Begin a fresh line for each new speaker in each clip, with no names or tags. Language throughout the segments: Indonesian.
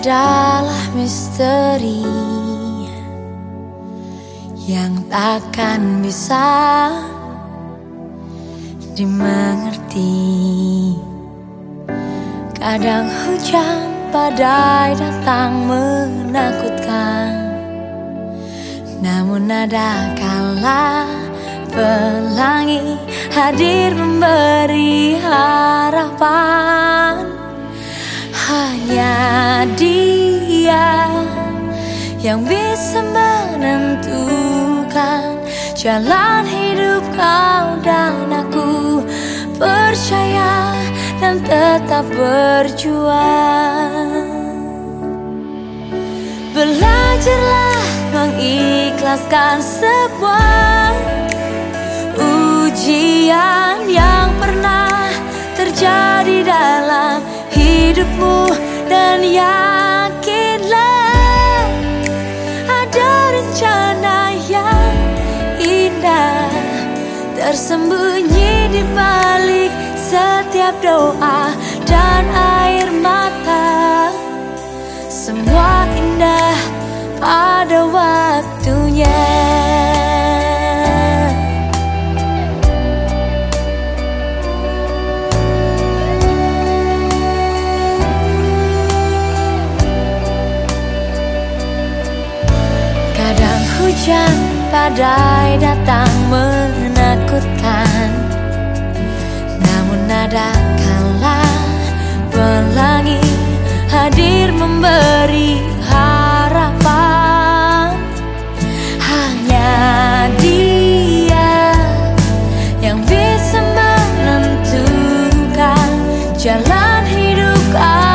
adalah misteri yang takkan bisa dimengerti. Kadang hujan badai datang menakutkan, namun ada kala pelangi hadir memberi harapan. Hanya dia yang bisa menentukan jalan hidup kau dan aku percaya dan tetap berjuang. Belajarlah mengikhlaskan sebuah ujian yang pernah terjadi dalam hidupmu yakinlah ada rencana yang indah tersembunyi di balik setiap doa dan air mata. Semua indah pada waktunya hujan badai datang menakutkan. Namun ada kala pelangi hadir memberi harapan. Hanya dia yang bisa menentukan jalan hidup aku.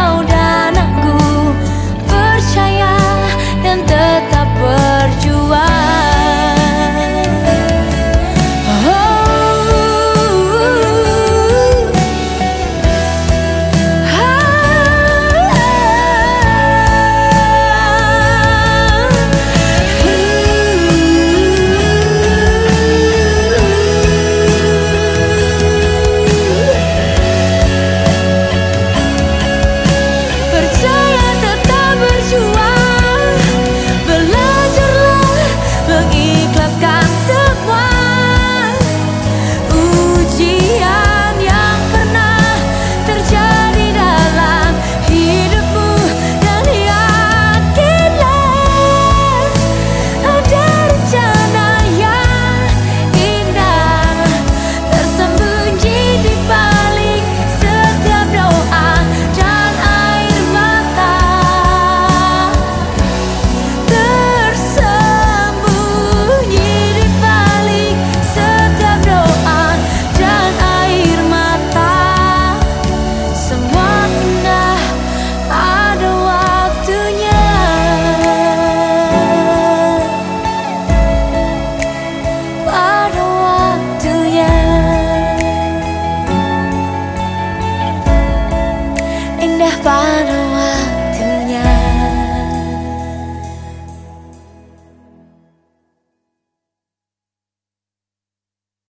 final